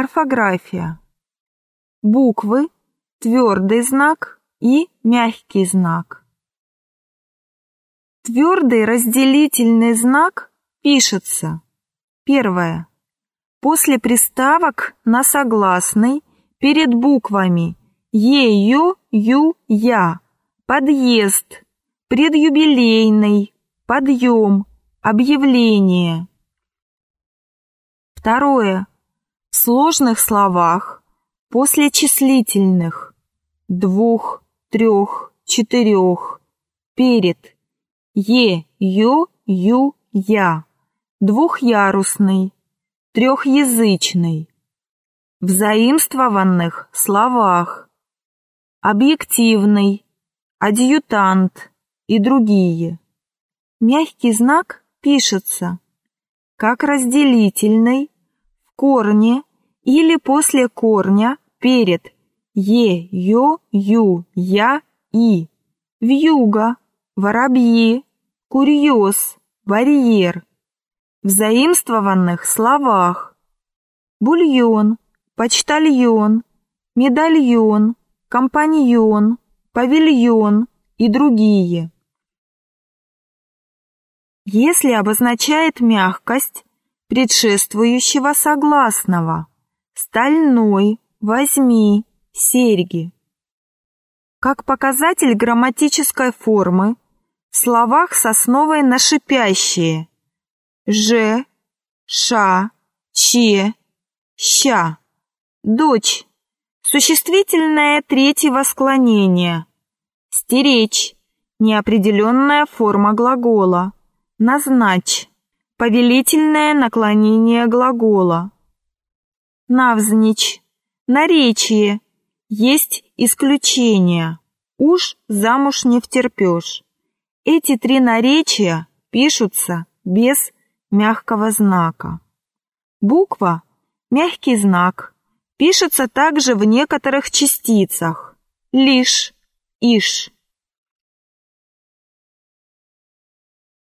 Орфография. Буквы, твердый знак и мягкий знак. Твердый разделительный знак пишется. Первое. После приставок на согласный перед буквами Е, Ю, Я. Подъезд, предюбилейный, подъем, объявление. Второе. В сложных словах после числительных двух, трех, четырех перед Е, Ю, Ю, Я. Двухъярусный, трехязычный. В заимствованных словах объективный, адъютант и другие. Мягкий знак пишется как разделительный корне или после корня перед е, ё, ю, я, и. Вьюга, воробьи, курьез, барьер. В заимствованных словах бульон, почтальон, медальон, компаньон, павильон и другие. Если обозначает мягкость предшествующего согласного, стальной, возьми, серьги. Как показатель грамматической формы в словах с основой на шипящие «ж», «ша», «че», «ща», «дочь», Существительное третьего склонения. Стеречь. Неопределенная форма глагола. Назначь. Повелительное наклонение глагола. Навзничь. Наречие. Есть исключения. Уж замуж не втерпешь. Эти три наречия пишутся без мягкого знака. Буква – мягкий знак – пишется также в некоторых частицах. Лишь, иш.